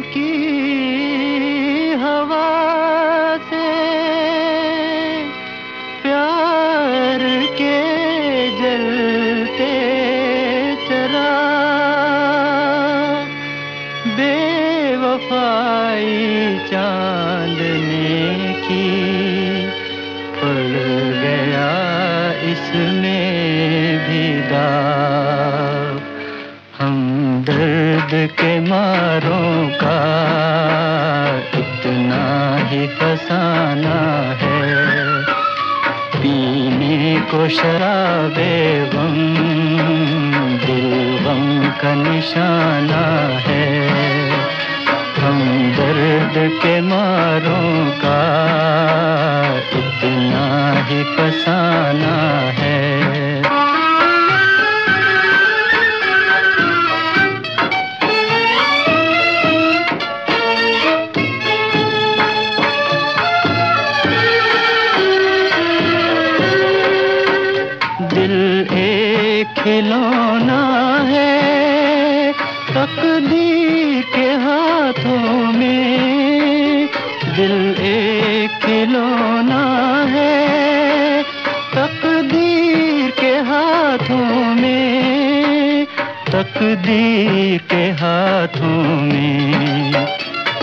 की ही फसाना है। पीने को शराबे गम, दिल गम का निशाना है। हम दर्द के मारों का इतना ही फसाना है। खिलौना है तकदीर के हाथों में। दिल एक खिलौना है तकदीर के हाथों में। तकदीर के हाथों में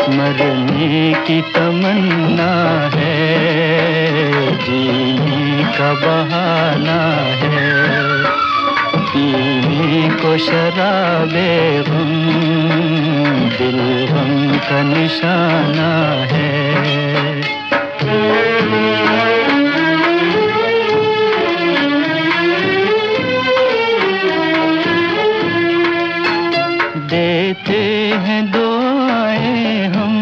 मरने की तमन्ना है, जीने का बहाना है। शराबे गम दिल गम का निशाना है। देते हैं दुआएँ हम,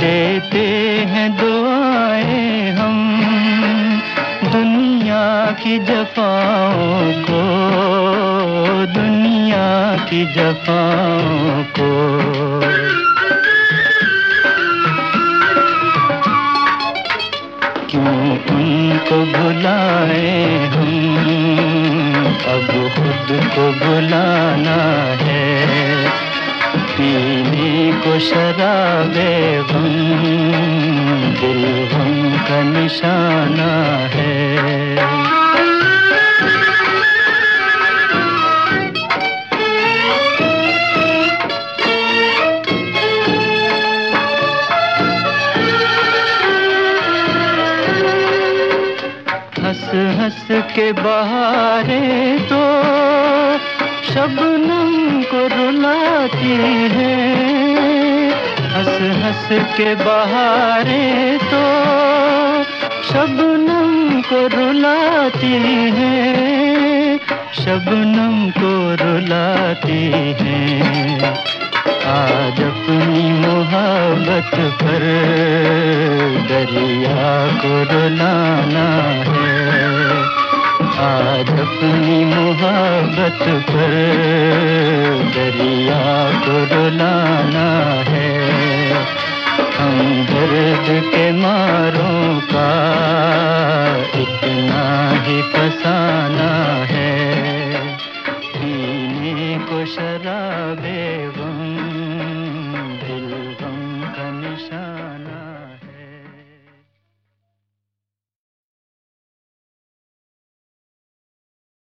देते हैं दुआएँ हम, दुनिया की जफाओं को जफाओं को। क्यों उनको भुलाए हम? अब खुद को बुलाना है। पीने को शराबे गम दिल गम का निशाना है। हंस के बहारे तो शबनम को रुलाती है। हंस हंस के बहारे तो शबनम को रुलाती है। शबनम को रुलाती है। आज अपनी मोहब्बत पर दरिया को रुलाना है। आज अपनी मोहब्बत पर दरिया को रुलाना है। हम दर्द के मारों का इतना ही फसाना